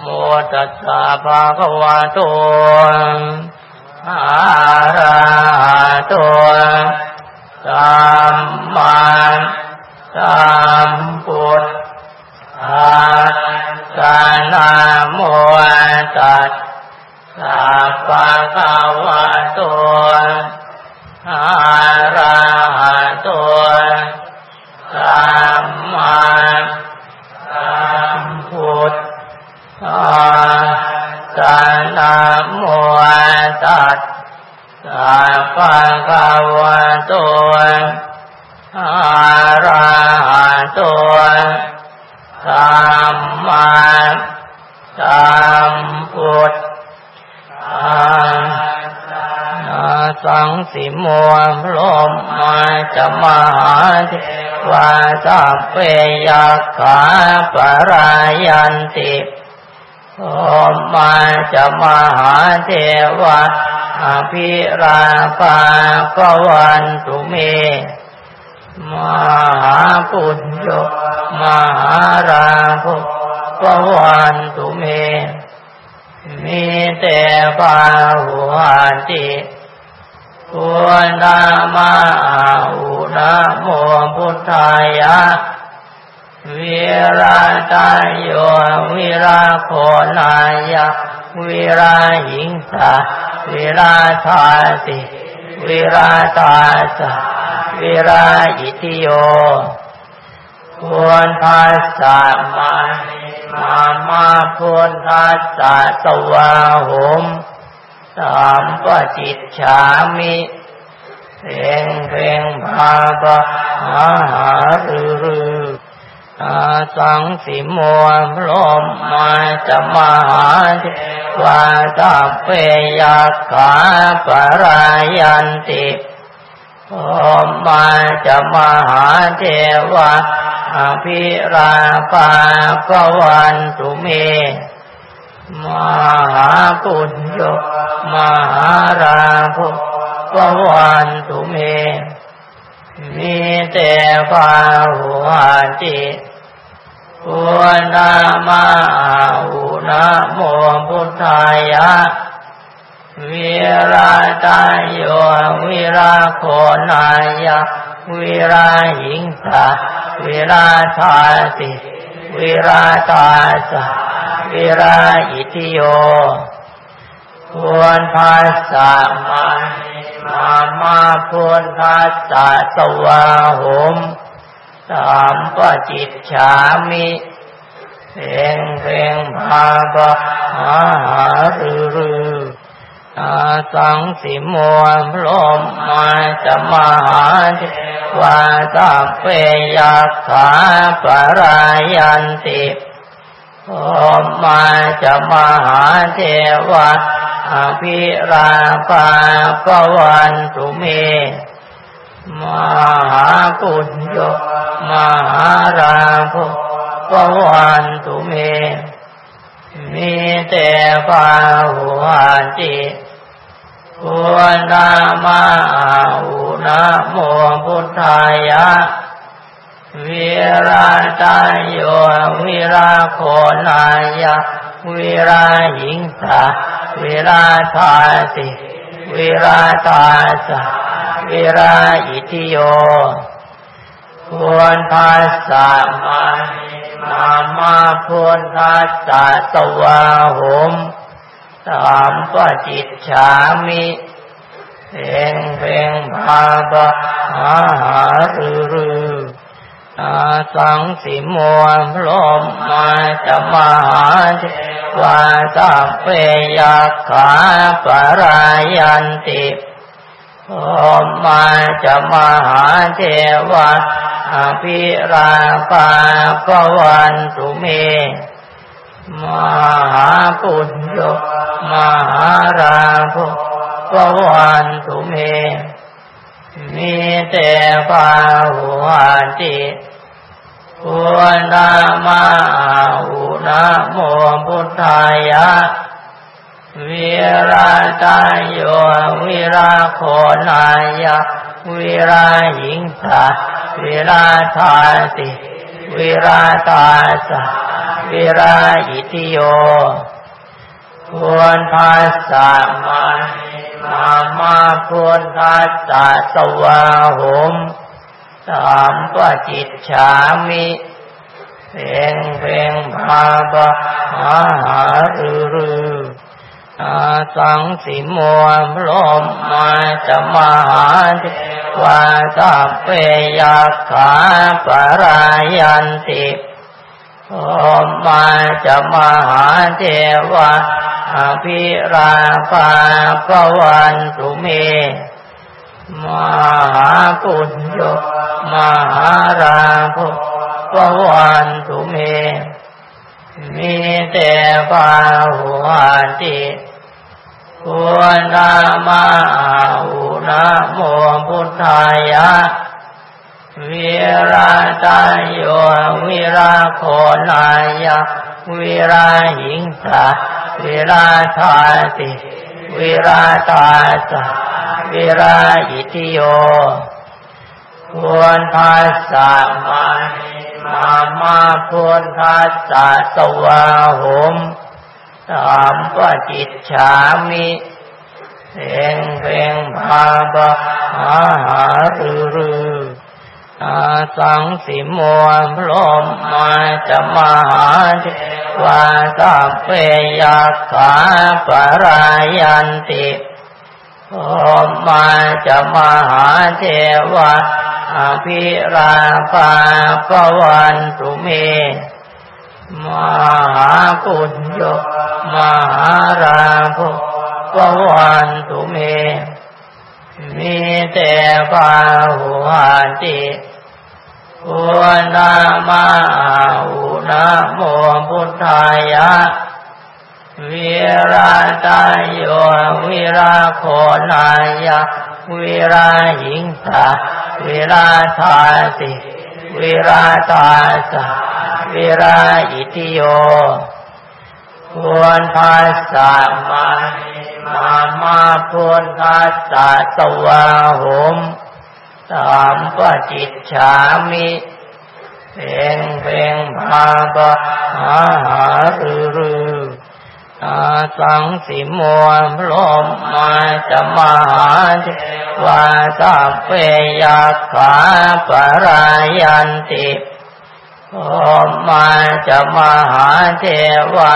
โมตัสสะภะคะวะโตอะระหะโตสัมมาสัมพุทธัสสะนะโมตัสสะภะคะวะโตอะระหะโตสัมมาสัมพุทธัสสะนะโม ตัสสะภะคะวะโตอะระหะโตสัมมาสัมพุทธัสสะสังสิโมลมมาจะมหาเทวาสัพเพยักขาปรายันติ โอมาจะมหาเทวาอภิราภากวันตุเม มหาปุญโยมหาราภกวันตุเม มีแต่ปาหุหันติปุณามาอุนโมพุทธายะ วิราตายโยวิราโคนายะวิราหิงสาวิราธาติวิราตาสะวิราอิติโยพุทธัสสะมามามาพุทธัสสะสวาหุมสามปจิตฉามิเพ่งเพ่งภาปะหาหารือ สังสิโมลมมาจะมหาเทวาสัพเพยักขาปรายันติโอมาจะมหาเทวาอภิราภากวันตุเม มหาปุญโยมหาราภกวันตุเม มีแต่พาหุหันติ ปุณามาอุนะโมพุทธายะวิราตายโยวิราโคนายะวิราหิงสาวิราธาติวิราตาสะวิราอิติโยพุทธัสสะมามามาพุทธัสสะสวาหม สามปจิตฉามิเพ่งเพ่งภาปะหาหารือรืออาสังสิโมลมมาจะมาหาเทวาสัพเพยักขาปรายันติโอมาจะมาหาเทวาอภิราภากวันตุเม มหาปุญโยมหาราภกวันตุเม มีแต่พาหุหันติปุณามาอุนะโมพุทธายะ วิราตายโยวิราโคนายะ วิราหิงสาวิราธาติวิราตาสะ วิราอิติโยพุทธัสสะมามามาพุทธัสสะสวาหุมสามปจิตฉามิเพ่งเพ่งภาปะหาหารือรืออาสังสิโมลมมาจะมหาเทวาสัพเพยักขาปรายันติ อมาจะมหาเทวาอภิราภากวันตุเมมหาปุญโยมหาราภกวันตุเม มีแต่พาหุหันติปุณามาอุนะโมพุทธายะ วิราตายโยวิราโคนายะวิราหิงสาวิราธาติวิราตาสะวิราอิทิโยควรภาษามามามาควรภาษาสวาหมสามปจิตฉามิเพลงเพลงพาบะหาหารือรือ อาสังสิมวมลมมาจะมหาเทวาตาเปยาขาปรายันติโอมาจะมหาเทวาอภิราภาปวันตุเม มหาปุญโยมหาราภปวันตุเม มีแต่ปาหัวติควนามาอุนะโมพุทธายะวิราตายโยวิราโคนายะวิราหิงสาวิราธาติวิราตาสะวิราอิทิโย ควรภาษามามามาควรภาษาสวาหมสามปจิตฉามิเพลงเพลงพาบะหาหารือรืออาสังสิมวนพลมมาจะมาหาเทวาสัพเพยาขาปรายันติโอมาจะมาหาเทวา อภิราภาปวันตุเม มหาปุญโยมหาราภปวันตุเม มีแต่ปาหุหันติอุนามาอุนะโมพุทธายะวิราตายโยวิราโคนายะ วิราหิงสาวิราธาติวิราตาสะวิราอิทิโยควรภาษามามามาควรภาษาสวาหมสามปจิตฉามิเพลงเพลงพาบะหาหารือ อาสังสิมวนพลมมาจะมาหาเทวาสัพเพยาขาปรายันติโอมาจะมาหาเทวา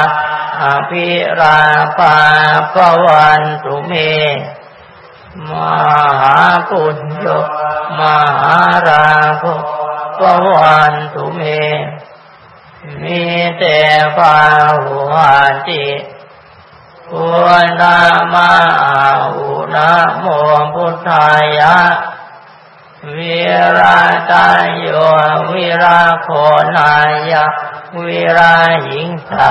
อภิราภาปวันตุเมมหาปุญโยมหาราภปวันตุเม มีแต่ปาหุหันติ ควนามาอุนะโมพุทธายะ วิราตายโยวิราโคนายะ วิราหิงสา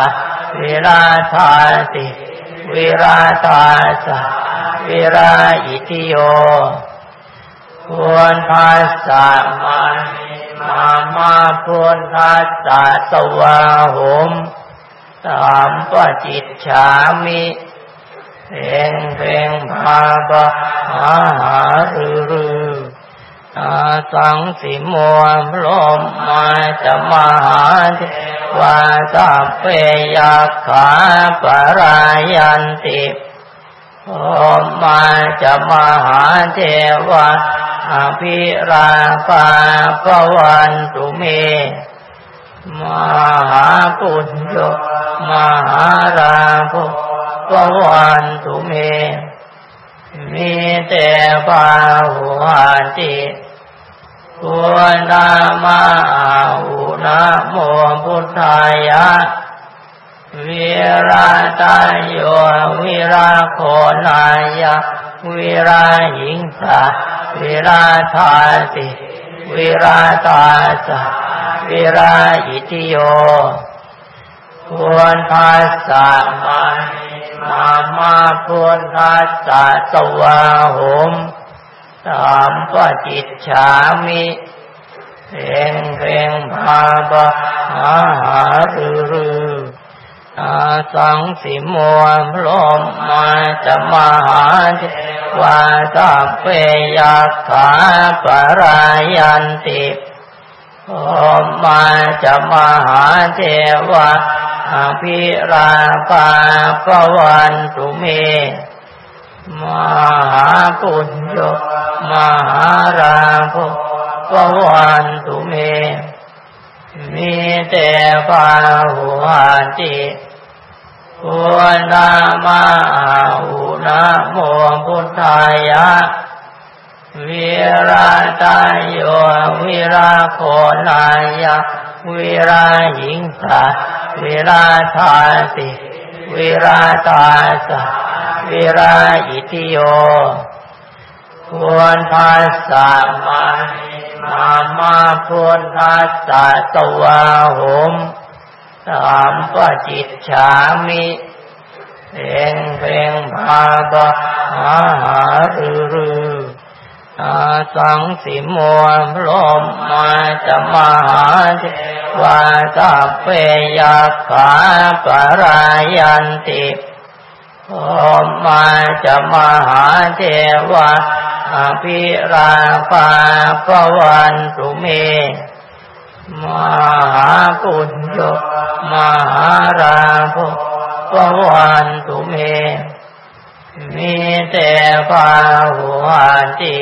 วิราธาติวิราตาสะวิราอิทิโยควรภาษามามามาควรภาษาสวาหม สามปจิตฉามิเพลงเพลงพาบะหาหารือรืออาสังสิมวนพลมมาจะมาหาเทวาสัพเพยาขาปรายันติโอมาจะมาหาเทวาอภิราภาปวันตุเม มหาปุญโยมหาราภปวันตุเม มีแต่ปาหุหันติควนามาอุนะโมพุทธายะวิราตายโยวิราโคนายะวิราหิงสาวิราธาติ วิราตาสะวิราอิทิโยควรภาษามามามาควรภาษาสวาหมสามปจิตฉามิเพลงเพลงพาบะหาหารือ อาสังสิมวนพลมมาจะมาหาเทวาสัพเพยาขาปรายันติโอมาจะมหาเทวะอภิราปาปวันตุเมมหาปุญโยมหาราภวันตุเม มีแต่พาหุหันติพุนามาอุนาโมพุทธายะวิราตายโยวิราโคนายะวิราหิงสาวิราธาสิวิราตาสะวิราอิติโยควรทัสสะมา มามาควรทัสสะตวาหมสามปจิตฉามิเพ่งเพงพาบะหาหารือรืออาสังสิมวนลมมาจะมาหาเทวาสัพเพยาขาปรายันติ โอมาจะมาหาเทวาอภิราปาปวันตุเม มหาปุญโยมหาราภปวันตุเม มีแต่พาหุหันติ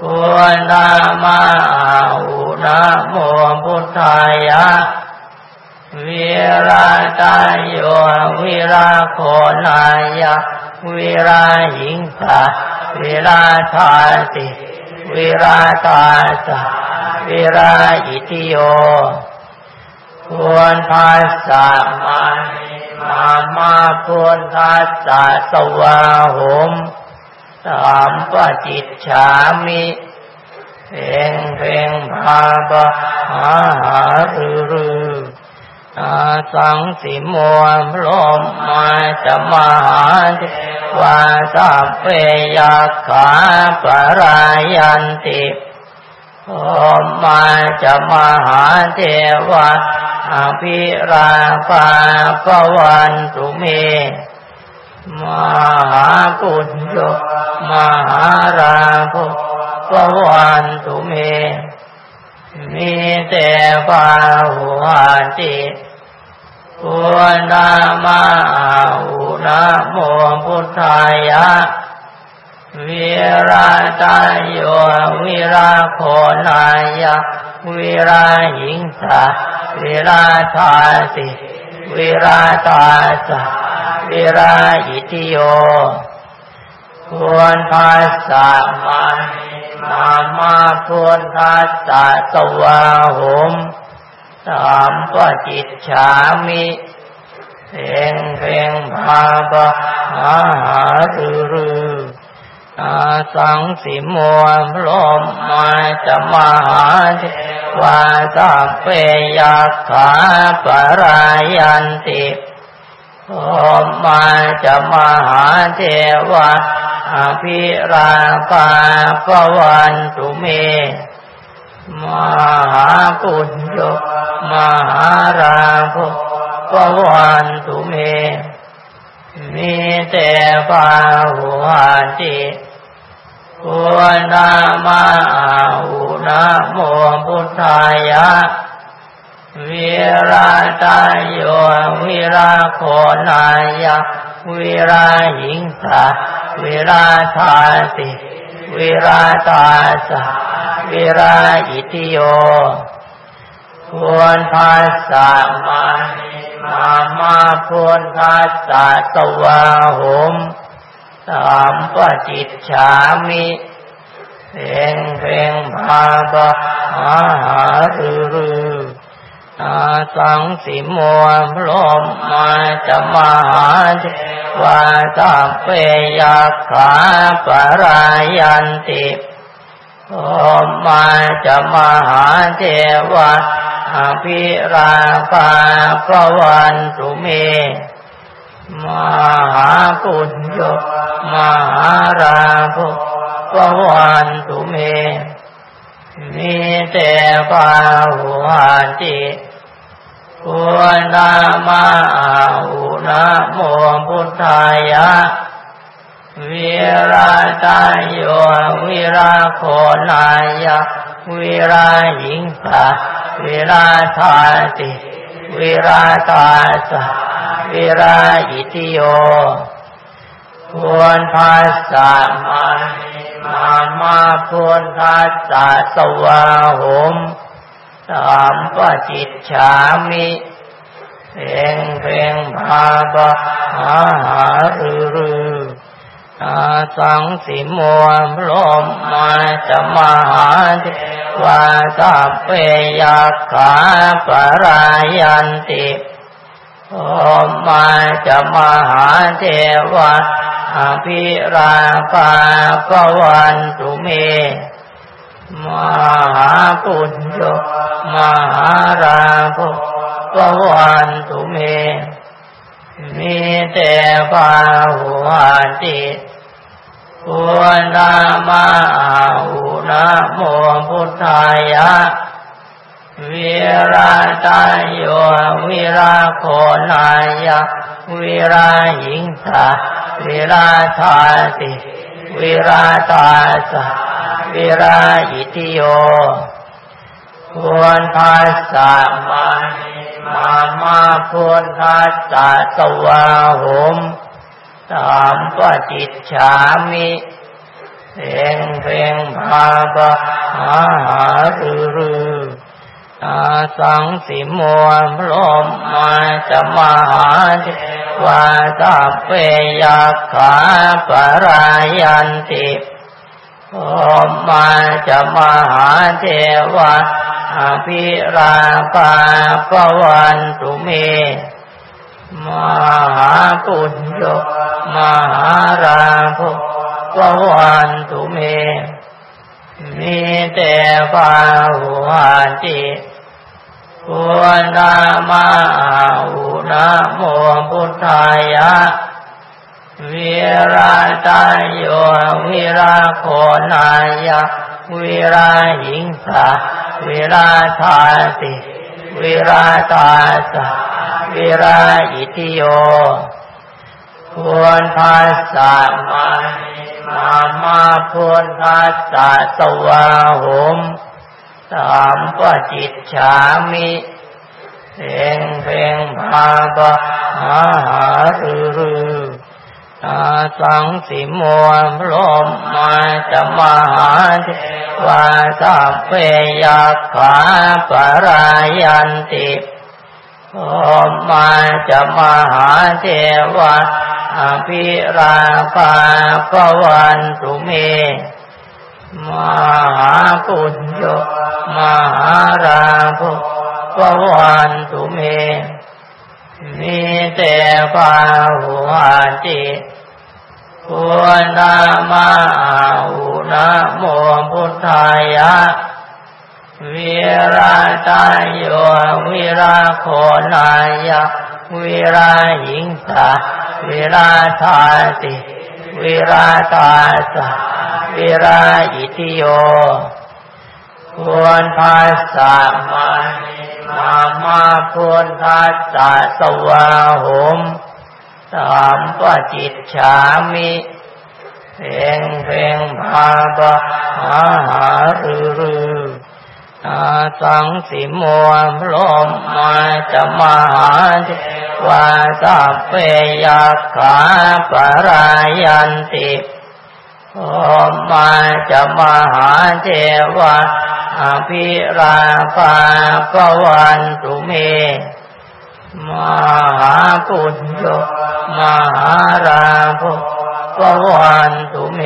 ควนามาอุนาโมพุทธายะ วิราตายโยวิราโคนายะวิราหิงสาวิราธาติวิราตาสะวิราอิติโยควรทัสสะมามามาควรทัสสะสวาหุมสามปจิตฉามิเพ่งเพ่งพาบะหาหารือรื อาสังสิมวนลมมาจมาหาเทวาสัพเพยาขาปรายันติโอมาจะมาหาเทวาอภิราปาปวันตุเมมหาปุญโยมหาราภปวันตุเม มีแต่พาหุหันติพุนามาอุนาโมพุทธายะ วิราตายโยวิราโคนายะ วิราหิงสาวิราธาสิ วิราตาสะวิราอิติโย ควรทัสสะมามามาควรทัสสะตวาหมสามปจิตฉามิเพ่งเพ่งพาบะหาหารือรืออาสังสิมวนลมมาจะมาหาเทวาสัพเพยาขาปรายันติโอมาจะมาหาเทวา อภิราปาปวันตุเม มหาปุญโยมหาราภปวันตุเม มีแต่พาหุหันติวนามาอุนาโมพุทธายะวิราตายโยวิราโคนายะ วิราหิงสาวิราธาสิวิราตาสะวิราอิติโยควรทัสสะมามามาควรทัสสะตวาหุมสามปจิตฉามิเพ่งเพ่งพาบะหาหารือรื อาสังสิมวนลมมาจะมาหาเทวาสัพเพยาขาปรายันติโอมาจะมาหาเทวาอภิราปาปวันตุเม มหาปุญโยมหาราภปวันตุเม มีแต่พาหุหันติควนามาอุนาโมพุทธายะวิราตายโยวิราโคลายะวิราหิงสาวิราธาติวิราตาสวิราอิติโย ควรภาษามามามาพุทธัสสะสวาหมสามปจิตฉามิเพ่งเพ่งภาบะหาหารือรืออาสังสิมวมลมมาจะมาหาเทวาสัพเพยักขาปรายันติโอมาจะมาหาเทวา อภิราภาปวันตุเม มหาปุญโยมหาราภปวันตุเม มีแต่พาหัวจิตพุทนามาอุนะโมพุทธายะ วิราตาโยวิราโคนายะวิราหิงสาวิราธาติวิราตาสะวิราอิติโยควรภาษามามามาควรภาษาสวาหมสามปจิตฉามิเพ่งเพ่งภาบะหาหารือรืออา สังสิมวนลมมาจะมหาเทวาสัพเพยักขาปรายันติโอมาจะมหาเทวาอภิราปาปวันตุเม มหาปุญโยมหาราภปวันตุเม มีแต่พาหุหันติ พุทนามาอุนะโมพุทธายะวิราตาโยวิราโคนายะวิราหิงสาวิราธาติวิราตาสะวิราอิติโย ควรภาษามามามาพุทธัสสะสวาห สามปจิตฉามิเพ่งเพ่งภาบะหาหารือรืออาสังสิมวนลมมาจะมาหาเทวาสัพเพยักขาปรายันติโอมาจะมาหาเทวาอภิราภาปวันตุเม มหาปุญโยมหาราภปวันตุเม มีแต่พาหุหันติพุทนามาอุนะโมพุทธายะวิราตาโยวิราโคนายะวิราหิงสาวิราธาติ วิราตาสะวิราอิติโย ควรภาษามามามาพุทธัสสะสวาหมสามปจิตฉามิเพ่งเพ่งภาบะหาหารือ อาสังสิมวนลมมาจะมาหาเทวาสัพเพยักขาปรายันติโอมาจะมาหาเทวาอภิราภาปวันตุเมมหาปุญโยมหาราภปวันตุเม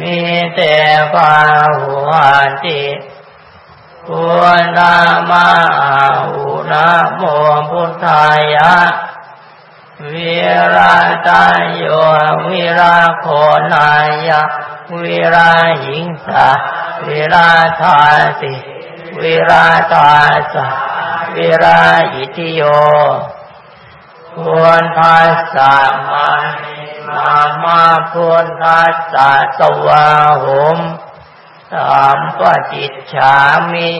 มีแต่พาหุหันติพุทนามาอุนะโมพุทธายะวิราตาโยวิราโคนายะวิราหิงสาวิราธาติวิราตาสะวิราอิติโย ควรภาษามานิมามาพุทธัสสะสวาหมสามปจิตฉามิ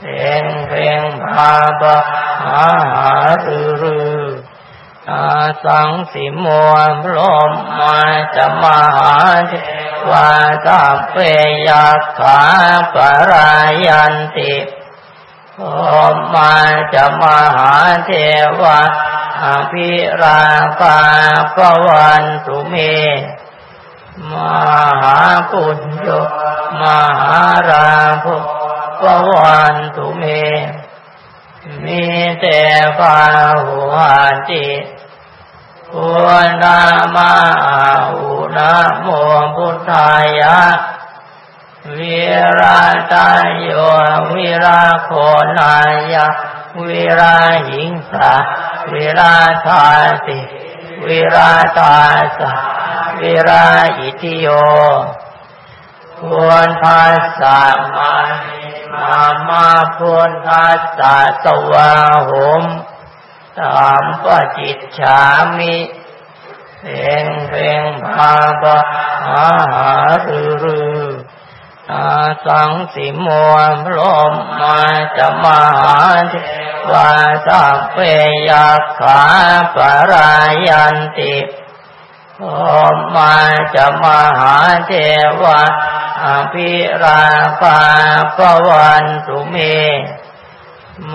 เพ่งเพ่งภาบะหาหารือรืออาสังสิมวพรหมมาจะมาหาเทวาสัพเพยักขาปรายันติ พรหมาจะมหาเทวาอภิราภาปวันตุเม มหาปุญโยมหาราภปวันตุเม มีแต่พาหัวจิพุทนามาอุนะโมพุทธายะ วิราตายโยวิราโคนายะวิราหิงสาวิราธาสิวิราตาสาวิราอิทิโยควรภาษามามามาพุทธัสสะสวาหุมตามปจิตฉามิเพ่งเพ่งภาบะหาหารือรือ อาสังสิมวพรหมมาจะมหาเทวาสัพเพยักขาปรายันติพรหมมาจะมหาเทวาอภิราภาปวันตุเมม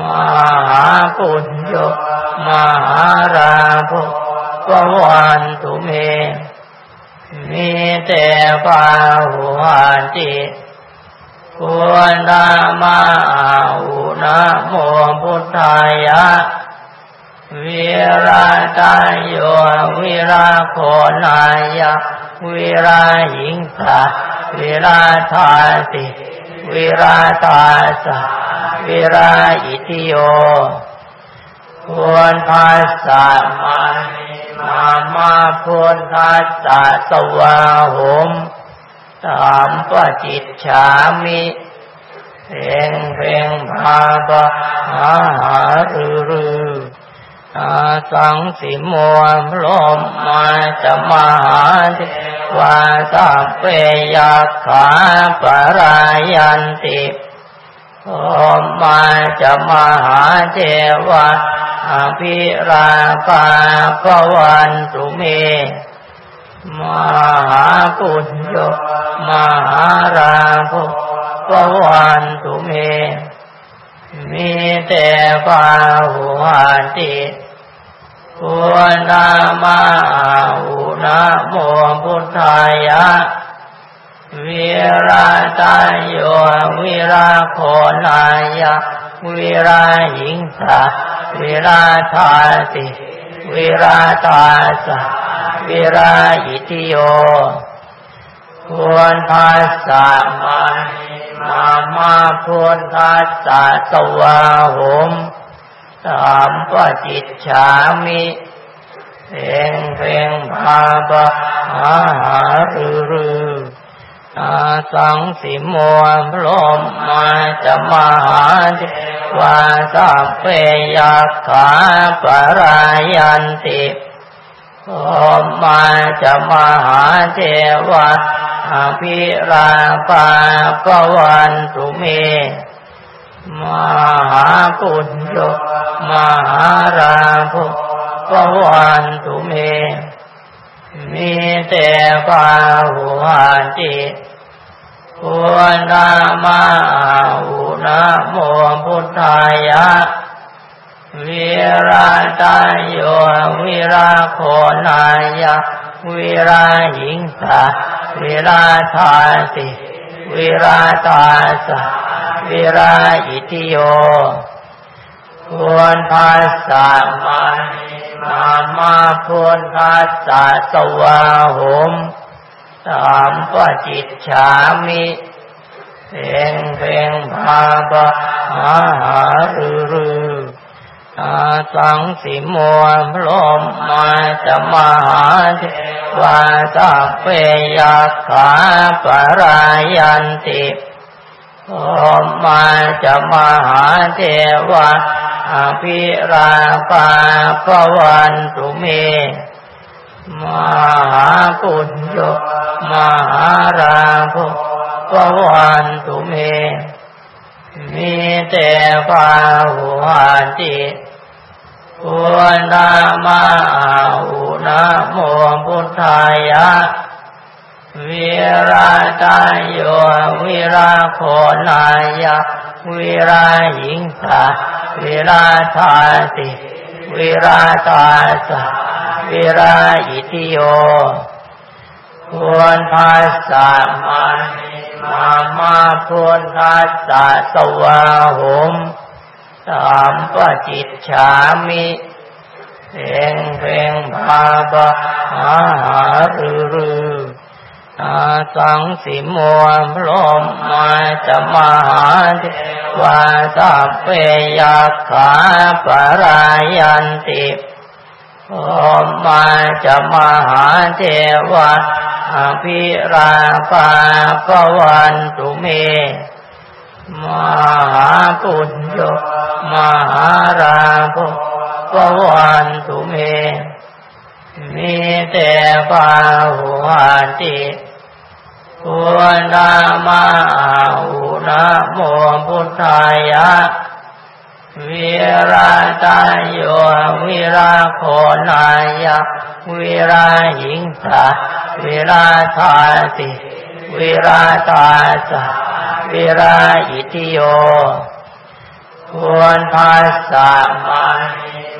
หาปุญโยมหาราภปวันตุเม มีแต่พาหุวันติควรนามาอุนะโมพุทธายะ วิราตายโยวิราโคนายะ วิราหิงสาวิราธาสิ วิราตาสะวิราอิทิโย ควรภาษามามามาพุทธัสสะสวาหมตามปจิตฉามิเพ่งเพ่งภาบะหาหารือรือ อาสังสิมวพรหมมาจะมาหาเทวาสัพเพยักขาปรายันติพรหมมาจะมาหาเทวา อภิราภาปวันตุเม มหาปุญโยมหาราภปวันตุเม มีแต่พาหุวันติพุนามาอุนะโมพุทธายะวิราตายโยวิราโคนายะ วิราหิงสาวิราธาสิวิราตาสะวิราอิทิโย ควรภาษามามามาพุทธัสสะสวาหุมตามปจิตฉามิเพ่งเพ่งภาบะหาหารือรือ อาสังสิมวพรมมาจะมหาเทวาสัพเพยักขาปรายันติพรหมมาจะมหาเทวาอภิราภาปวันตุเม มหาปุญโยมหาราภปวันตุเม มีแต่พาหุวันติควรนามาอุนะโมพุทธายะ วิราตายโยวิราโคนายะ วิราหิงสาวิราธาสิวิราตาสะวิราอิทิโย ควรภาษามามามาพุทธัสสะสวาหุมตามปจิตฉามิเพ่งเพ่งภาบะหาหารือรืออาสังสิมวพรมมาจะมหาเทวาสัพเพยักขาปรายันติพรมมาจะมหาเทวา อภิราภาปวันตุเม มหาปุญโยมหาราภปวันตุเม มีแต่พาหุวันติพุทธามาอุนะโมพุทธายะ วิราตายโยวิราโคนายะวิราหิงสาวิราธาสิวิราตาสะวิราอิติโยควรภาษามามามาพุทธัสสะสวาหุมสามปจิตฉามิเพ่งเพ่งภาบะหาหารือ อาสังสิมวนพรมมาจะมหาเทวาสัพเพยักขาปรายันติพรหมมาจะมหาเทวาอภิราปาปวันตุเม มหาปุญโยมหาราภปวันตุเม มีแต่ปาหุหันติ พุทธามาอุนะโมพุทธายะ วิราตายโยวิราโคนายะ วิราหิงสาวิราธาติวิราตาสะวิราอิติโยควรภาษามา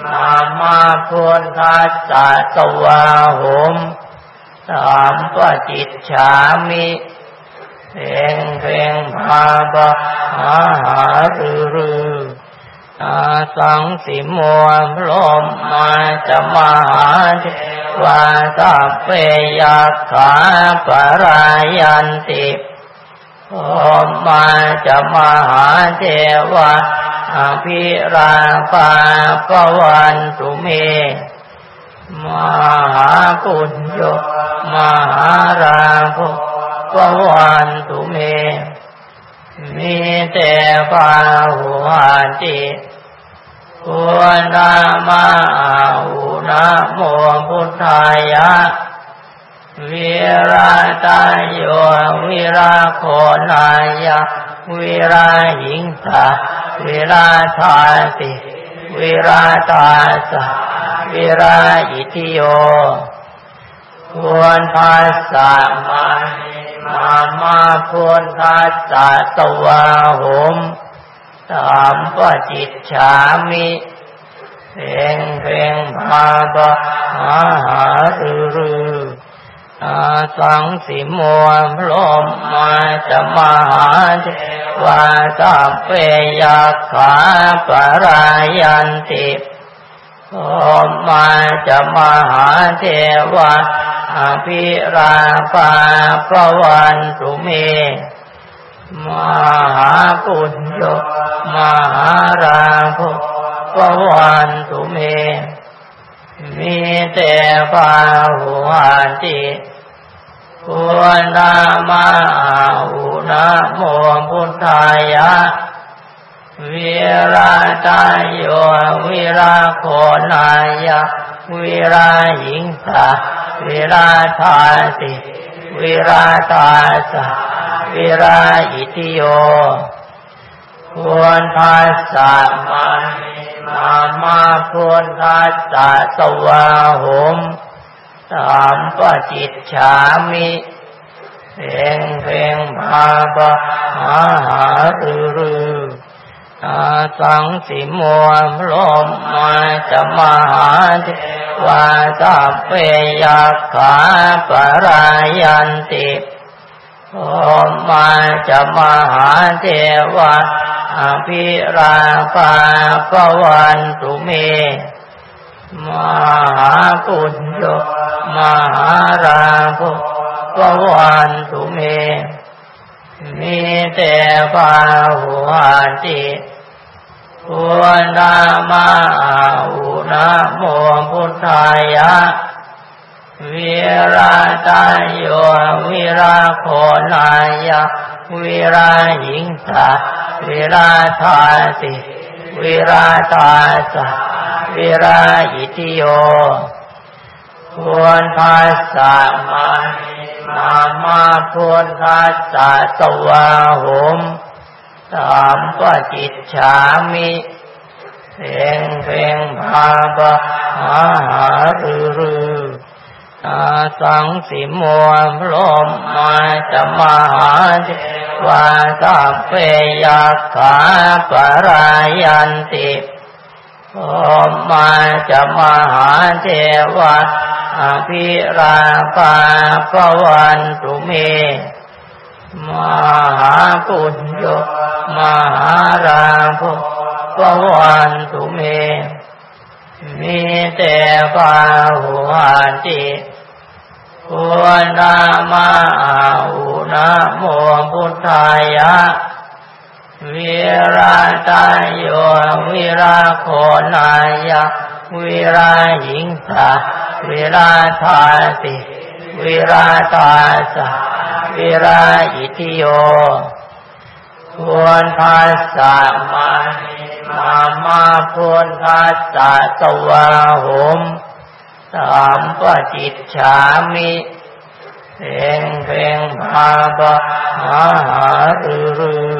มามาควรภาษาตวาหุม สามปจิตฉามิเพ่งเพ่งภาบะหาหารือรืออาสังสิมวนพรมมาจะมหาเทวาสัพเพยักขาปรายันติพรหมมาจะมหาเทวาอภิราปาปวันตุเม มหาปุญโยมหาราภปวันตุเม มีแต่ปาหุหันติพุทธามาอุนะโมพุทธายะวิราตายโยวิราโคนายะวิราหิงสาวิราธาสิ วิราตาสะวิราอิติโย ควรภาษามามามาควรภาษาตวาหมสามปจิตฉามิเพ่งเพ่งภาบะหาหารือรืออา สังสิมวนรหมมาจะมหาเทวาสัพเพยักขาปรายันติพรหมมาจะมหาเทวาอภิราปาปวันตุเม มหาปุญโยมหาราภปวันตุเม มีแต่ปาหุหันติ พุทธามาอุนะโมพุทธายะวิราตายโยวิราโคนายะวิราหิงสาวิราธาสิวิราตาสะวิราอิติโยควรภาษามามามาควรภาษาตวาหุม สามปจิตฉามิเพ่งเพ่งภาบะหาหารือรืออาสังสิมวนพรมมาจะมหาเทวาสัพเพยักขาปรายันติพรหมมาจะมหาเทวาอภิราปาปวันตุเม มหาปุญโย มหาราภปวันตุเม มีแต่ปาหุหันติพุทธามาอุนะโมพุทธายะ วิราตายโยวิราโคนายะ วิราหิงสาวิราธาสิวิราตาสะวิราอิติโย ควรภาษามามามาควรภาษาตวาหุมสามปจิตฉามิเพ่งเพ่งพาบะหาหารือรือตาสังสิมวมลมมาจะมาหาเทวาสัพเพยักขาปรายันติ อมาจะมาหาเทวาอภิราปาปวันตุเมมหาปุญโยมหาราภปวันตุเม มีแต่ปาหุหันติพุทนามาอุนะโมพุทธายะ วิราตายโยวิราโคนายะวิราหิงสาวิราธาติวิราตาสะวิราอิทิโยควรภาษามามามาพุทธัสสะตวาหุมสามปจิตฉามิเพ่งเพ่งพาบะหาหารือรือ